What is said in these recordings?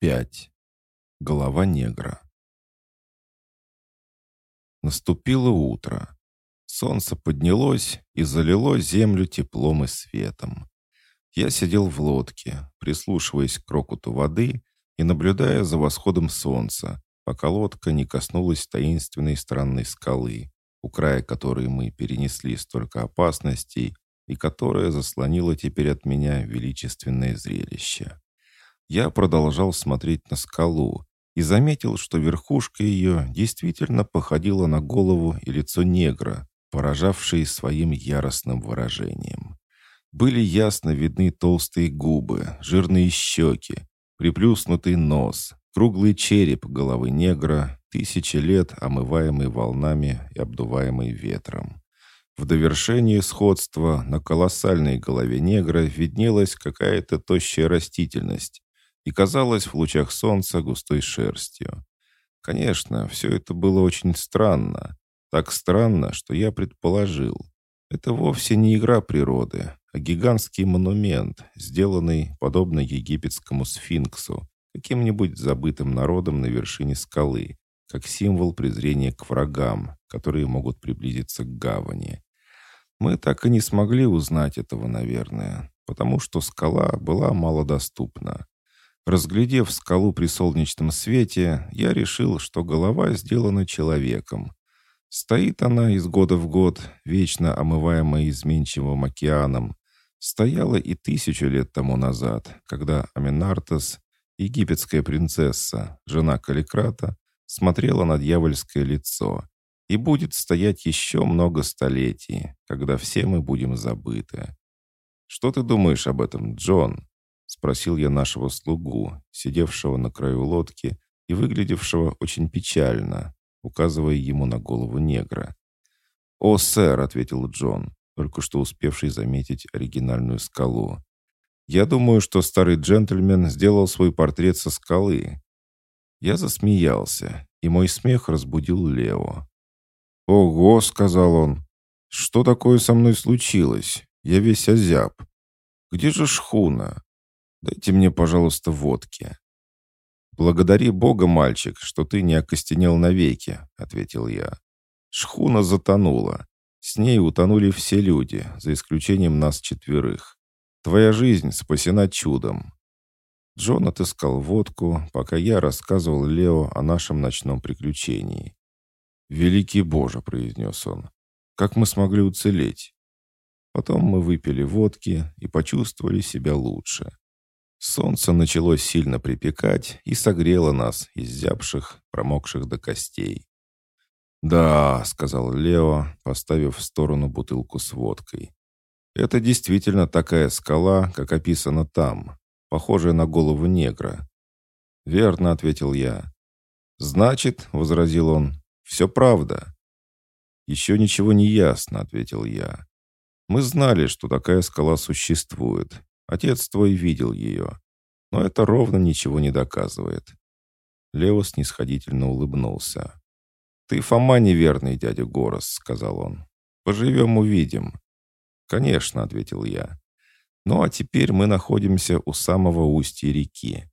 5. Голова негра. Наступило утро. Солнце поднялось и залило землю теплом и светом. Я сидел в лодке, прислушиваясь к рокоту воды и наблюдая за восходом солнца, пока лодка не коснулась таинственной странной скалы, у края которой мы перенесли столько опасностей и которая заслонила теперь от меня величественное зрелище. Я продолжал смотреть на скалу и заметил, что верхушка ее действительно походила на голову и лицо негра, поражавшие своим яростным выражением. Были ясно видны толстые губы, жирные щеки, приплюснутый нос, круглый череп головы негра, тысячи лет омываемый волнами и обдуваемый ветром. В довершении сходства на колоссальной голове негра виднелась какая-то тощая растительность, и казалось в лучах солнца густой шерстью. Конечно, все это было очень странно. Так странно, что я предположил. Это вовсе не игра природы, а гигантский монумент, сделанный, подобно египетскому сфинксу, каким-нибудь забытым народом на вершине скалы, как символ презрения к врагам, которые могут приблизиться к гавани. Мы так и не смогли узнать этого, наверное, потому что скала была малодоступна. Разглядев скалу при солнечном свете, я решил, что голова сделана человеком. Стоит она из года в год, вечно омываемая изменчивым океаном. Стояла и тысячу лет тому назад, когда Аминартес, египетская принцесса, жена Каликрата, смотрела на дьявольское лицо. И будет стоять еще много столетий, когда все мы будем забыты. Что ты думаешь об этом, Джон? — спросил я нашего слугу, сидевшего на краю лодки и выглядевшего очень печально, указывая ему на голову негра. «О, сэр!» — ответил Джон, только что успевший заметить оригинальную скалу. «Я думаю, что старый джентльмен сделал свой портрет со скалы». Я засмеялся, и мой смех разбудил Лео. «Ого!» — сказал он. «Что такое со мной случилось? Я весь озяб. Где же шхуна?» Дайте мне, пожалуйста, водки». «Благодари Бога, мальчик, что ты не окостенел навеки», — ответил я. Шхуна затонула. С ней утонули все люди, за исключением нас четверых. Твоя жизнь спасена чудом». Джон отыскал водку, пока я рассказывал Лео о нашем ночном приключении. «Великий Боже!» — произнес он. «Как мы смогли уцелеть?» Потом мы выпили водки и почувствовали себя лучше. Солнце начало сильно припекать и согрело нас, изябших, промокших до костей. «Да», — сказал Лео, поставив в сторону бутылку с водкой. «Это действительно такая скала, как описано там, похожая на голову негра». «Верно», — ответил я. «Значит», — возразил он, — «все правда». «Еще ничего не ясно», — ответил я. «Мы знали, что такая скала существует, Отец твой видел ее. Но это ровно ничего не доказывает. Лео снисходительно улыбнулся. «Ты Фома неверный, дядя Горос», — сказал он. «Поживем, увидим». «Конечно», — ответил я. «Ну а теперь мы находимся у самого устья реки.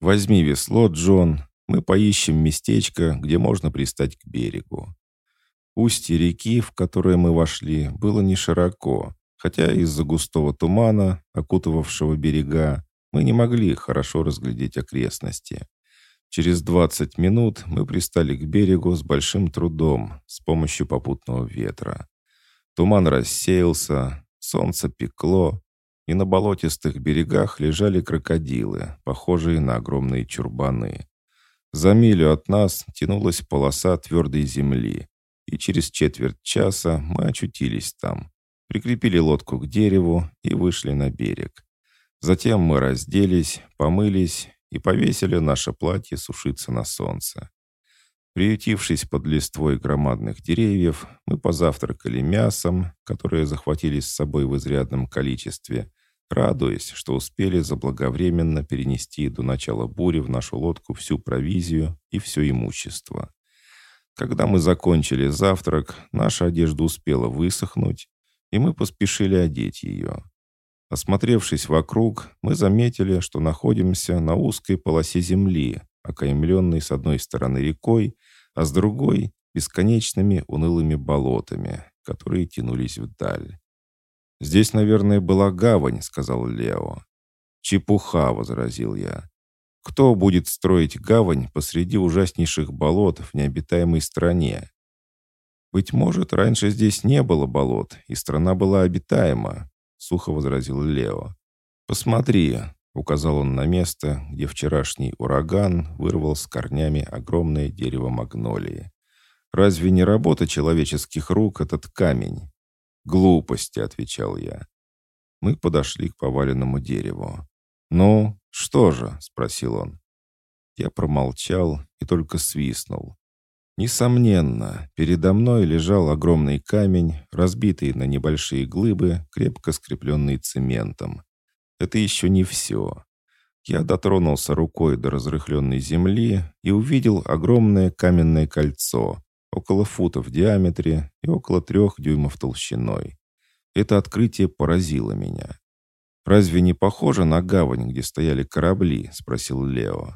Возьми весло, Джон, мы поищем местечко, где можно пристать к берегу». Устье реки, в которое мы вошли, было не широко, хотя из-за густого тумана, окутывавшего берега, мы не могли хорошо разглядеть окрестности. Через 20 минут мы пристали к берегу с большим трудом с помощью попутного ветра. Туман рассеялся, солнце пекло, и на болотистых берегах лежали крокодилы, похожие на огромные чурбаны. За милю от нас тянулась полоса твердой земли, и через четверть часа мы очутились там прикрепили лодку к дереву и вышли на берег. Затем мы разделись, помылись и повесили наше платье сушиться на солнце. Приютившись под листвой громадных деревьев, мы позавтракали мясом, которое захватили с собой в изрядном количестве, радуясь, что успели заблаговременно перенести до начала бури в нашу лодку всю провизию и все имущество. Когда мы закончили завтрак, наша одежда успела высохнуть, и мы поспешили одеть ее. Осмотревшись вокруг, мы заметили, что находимся на узкой полосе земли, окаймленной с одной стороны рекой, а с другой — бесконечными унылыми болотами, которые тянулись вдаль. «Здесь, наверное, была гавань», — сказал Лео. «Чепуха», — возразил я. «Кто будет строить гавань посреди ужаснейших болот в необитаемой стране?» «Быть может, раньше здесь не было болот, и страна была обитаема», — сухо возразил Лео. «Посмотри», — указал он на место, где вчерашний ураган вырвал с корнями огромное дерево магнолии. «Разве не работа человеческих рук этот камень?» «Глупости», — отвечал я. Мы подошли к поваленному дереву. «Ну, что же?» — спросил он. Я промолчал и только свистнул. Несомненно, передо мной лежал огромный камень, разбитый на небольшие глыбы, крепко скрепленный цементом. Это еще не все. Я дотронулся рукой до разрыхленной земли и увидел огромное каменное кольцо, около фута в диаметре и около трех дюймов толщиной. Это открытие поразило меня. «Разве не похоже на гавань, где стояли корабли?» — спросил Лео.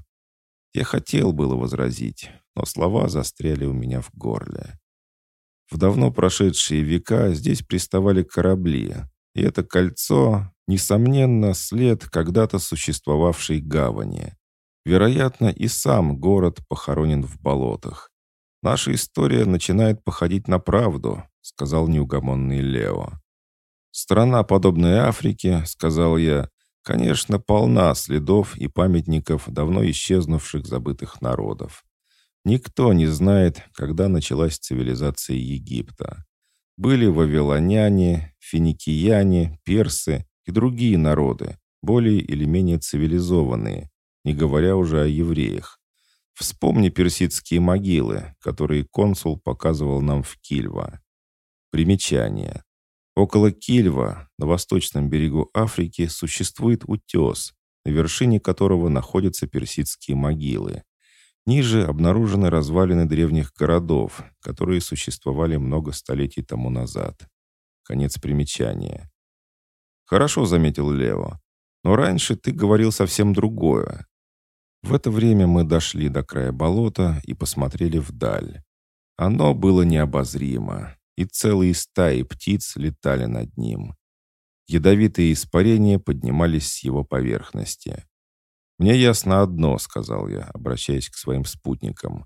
Я хотел было возразить, но слова застряли у меня в горле. В давно прошедшие века здесь приставали корабли, и это кольцо, несомненно, след когда-то существовавшей гавани. Вероятно, и сам город похоронен в болотах. «Наша история начинает походить на правду», — сказал неугомонный Лео. «Страна, подобная Африке», — сказал я, — «конечно, полна следов и памятников давно исчезнувших забытых народов. Никто не знает, когда началась цивилизация Египта. Были вавилоняне, финикияне, персы и другие народы, более или менее цивилизованные, не говоря уже о евреях. Вспомни персидские могилы, которые консул показывал нам в Кильва. Примечание. Около Кильва, на восточном берегу Африки, существует утес, на вершине которого находятся персидские могилы. Ниже обнаружены развалины древних городов, которые существовали много столетий тому назад. Конец примечания. «Хорошо», — заметил Лео. «Но раньше ты говорил совсем другое. В это время мы дошли до края болота и посмотрели вдаль. Оно было необозримо, и целые стаи птиц летали над ним. Ядовитые испарения поднимались с его поверхности. «Мне ясно одно», — сказал я, обращаясь к своим спутникам.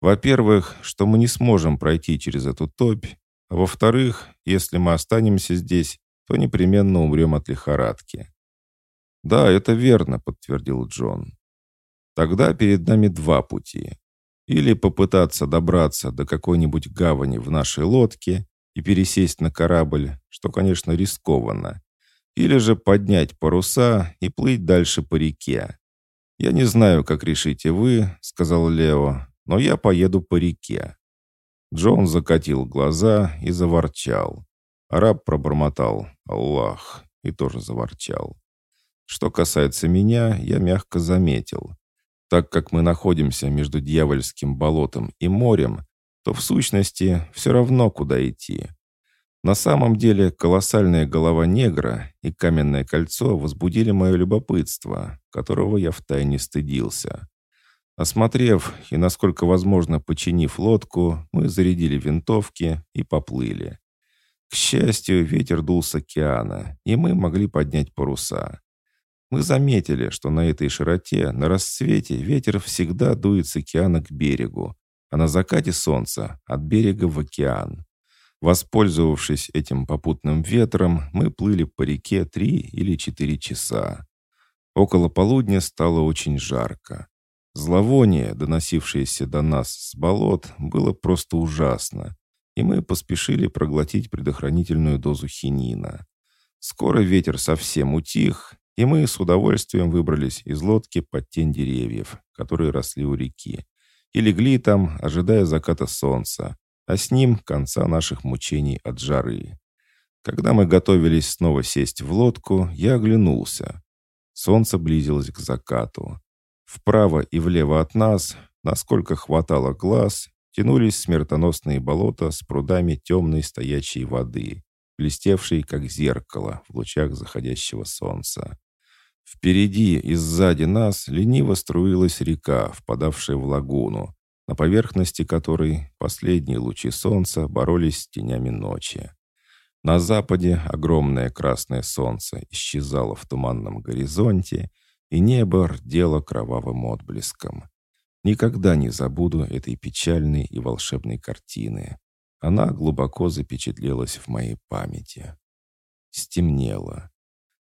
«Во-первых, что мы не сможем пройти через эту топь, а во-вторых, если мы останемся здесь, то непременно умрем от лихорадки». «Да, это верно», — подтвердил Джон. Тогда перед нами два пути. Или попытаться добраться до какой-нибудь гавани в нашей лодке и пересесть на корабль, что, конечно, рискованно. Или же поднять паруса и плыть дальше по реке. «Я не знаю, как решите вы», — сказал Лео, «но я поеду по реке». Джон закатил глаза и заворчал. Араб пробормотал «Аллах» и тоже заворчал. Что касается меня, я мягко заметил. Так как мы находимся между дьявольским болотом и морем, то в сущности все равно, куда идти. На самом деле колоссальная голова негра и каменное кольцо возбудили мое любопытство, которого я втайне стыдился. Осмотрев и, насколько возможно, починив лодку, мы зарядили винтовки и поплыли. К счастью, ветер дул с океана, и мы могли поднять паруса. Мы заметили, что на этой широте на рассвете ветер всегда дует с океана к берегу, а на закате солнца от берега в океан. Воспользовавшись этим попутным ветром, мы плыли по реке три или четыре часа. Около полудня стало очень жарко. Зловоние, доносившееся до нас с болот, было просто ужасно, и мы поспешили проглотить предохранительную дозу хинина. Скоро ветер совсем утих, и мы с удовольствием выбрались из лодки под тень деревьев, которые росли у реки, и легли там, ожидая заката солнца, а с ним конца наших мучений от жары. Когда мы готовились снова сесть в лодку, я оглянулся. Солнце близилось к закату. Вправо и влево от нас, насколько хватало глаз, тянулись смертоносные болота с прудами темной стоячей воды. блестевший как зеркало в лучах заходящего солнца. Впереди и сзади нас лениво струилась река, впадавшая в лагуну, на поверхности которой последние лучи солнца боролись с тенями ночи. На западе огромное красное солнце исчезало в туманном горизонте, и небо рдело кровавым отблеском. Никогда не забуду этой печальной и волшебной картины. Она глубоко запечатлелась в моей памяти. Стемнело.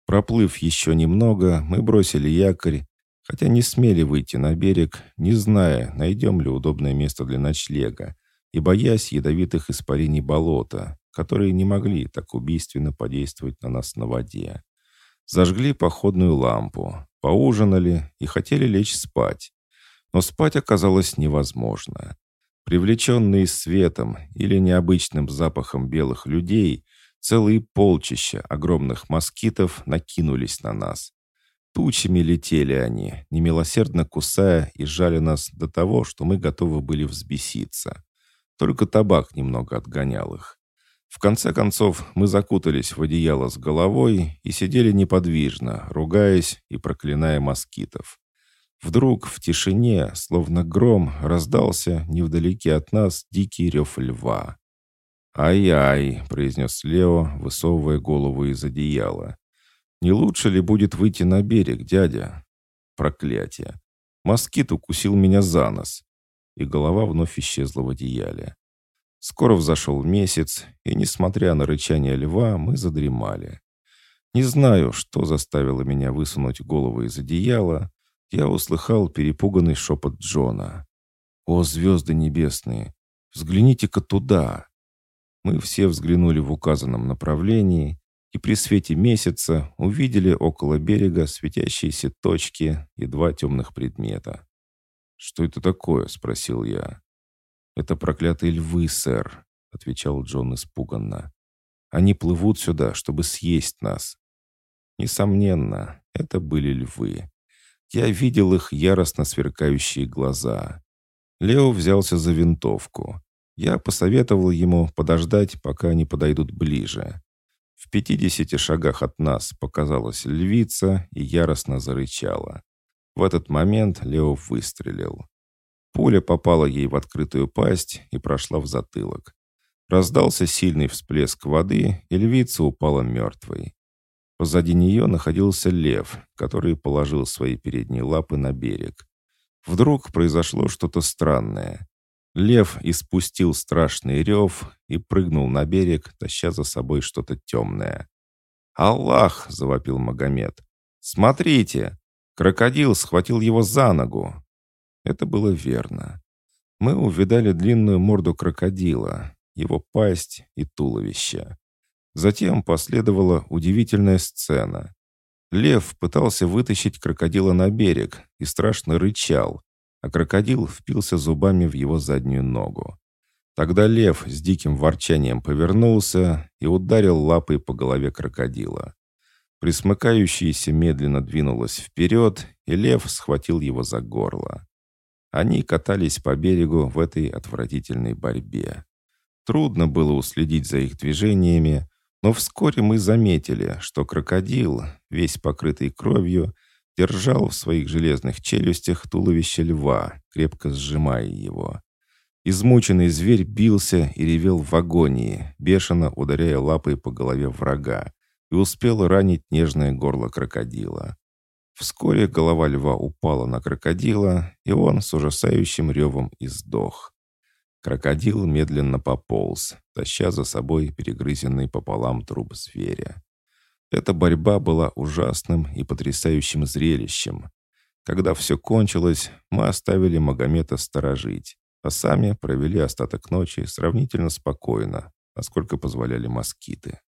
Проплыв еще немного, мы бросили якорь, хотя не смели выйти на берег, не зная, найдем ли удобное место для ночлега, и боясь ядовитых испарений болота, которые не могли так убийственно подействовать на нас на воде. Зажгли походную лампу, поужинали и хотели лечь спать. Но спать оказалось невозможно. Привлеченные светом или необычным запахом белых людей, целые полчища огромных москитов накинулись на нас. Тучами летели они, немилосердно кусая и жали нас до того, что мы готовы были взбеситься. Только табак немного отгонял их. В конце концов, мы закутались в одеяло с головой и сидели неподвижно, ругаясь и проклиная москитов. Вдруг в тишине, словно гром, раздался невдалеке от нас дикий рев льва. «Ай-ай», — произнес Лео, высовывая голову из одеяла. «Не лучше ли будет выйти на берег, дядя?» Проклятие. Москит укусил меня за нос, и голова вновь исчезла в одеяле. Скоро взошел месяц, и, несмотря на рычание льва, мы задремали. Не знаю, что заставило меня высунуть голову из одеяла, я услыхал перепуганный шепот Джона. «О, звезды небесные! Взгляните-ка туда!» Мы все взглянули в указанном направлении и при свете месяца увидели около берега светящиеся точки и два темных предмета. «Что это такое?» — спросил я. «Это проклятые львы, сэр», — отвечал Джон испуганно. «Они плывут сюда, чтобы съесть нас». Несомненно, это были львы. Я видел их яростно сверкающие глаза. Лео взялся за винтовку. Я посоветовал ему подождать, пока они подойдут ближе. В пятидесяти шагах от нас показалась львица и яростно зарычала. В этот момент Лео выстрелил. Пуля попала ей в открытую пасть и прошла в затылок. Раздался сильный всплеск воды, и львица упала мертвой. Позади нее находился лев, который положил свои передние лапы на берег. Вдруг произошло что-то странное. Лев испустил страшный рев и прыгнул на берег, таща за собой что-то темное. «Аллах!» — завопил Магомед. «Смотрите! Крокодил схватил его за ногу!» Это было верно. Мы увидали длинную морду крокодила, его пасть и туловище. Затем последовала удивительная сцена. Лев пытался вытащить крокодила на берег и страшно рычал, а крокодил впился зубами в его заднюю ногу. Тогда лев с диким ворчанием повернулся и ударил лапой по голове крокодила. Присмыкающийся медленно двинулось вперед, и лев схватил его за горло. Они катались по берегу в этой отвратительной борьбе. Трудно было уследить за их движениями, но вскоре мы заметили, что крокодил, весь покрытый кровью, держал в своих железных челюстях туловище льва, крепко сжимая его. Измученный зверь бился и ревел в агонии, бешено ударяя лапой по голове врага, и успел ранить нежное горло крокодила. Вскоре голова льва упала на крокодила, и он с ужасающим ревом издох. Крокодил медленно пополз, таща за собой перегрызенный пополам труп зверя. Эта борьба была ужасным и потрясающим зрелищем. Когда все кончилось, мы оставили Магомета сторожить, а сами провели остаток ночи сравнительно спокойно, насколько позволяли москиты.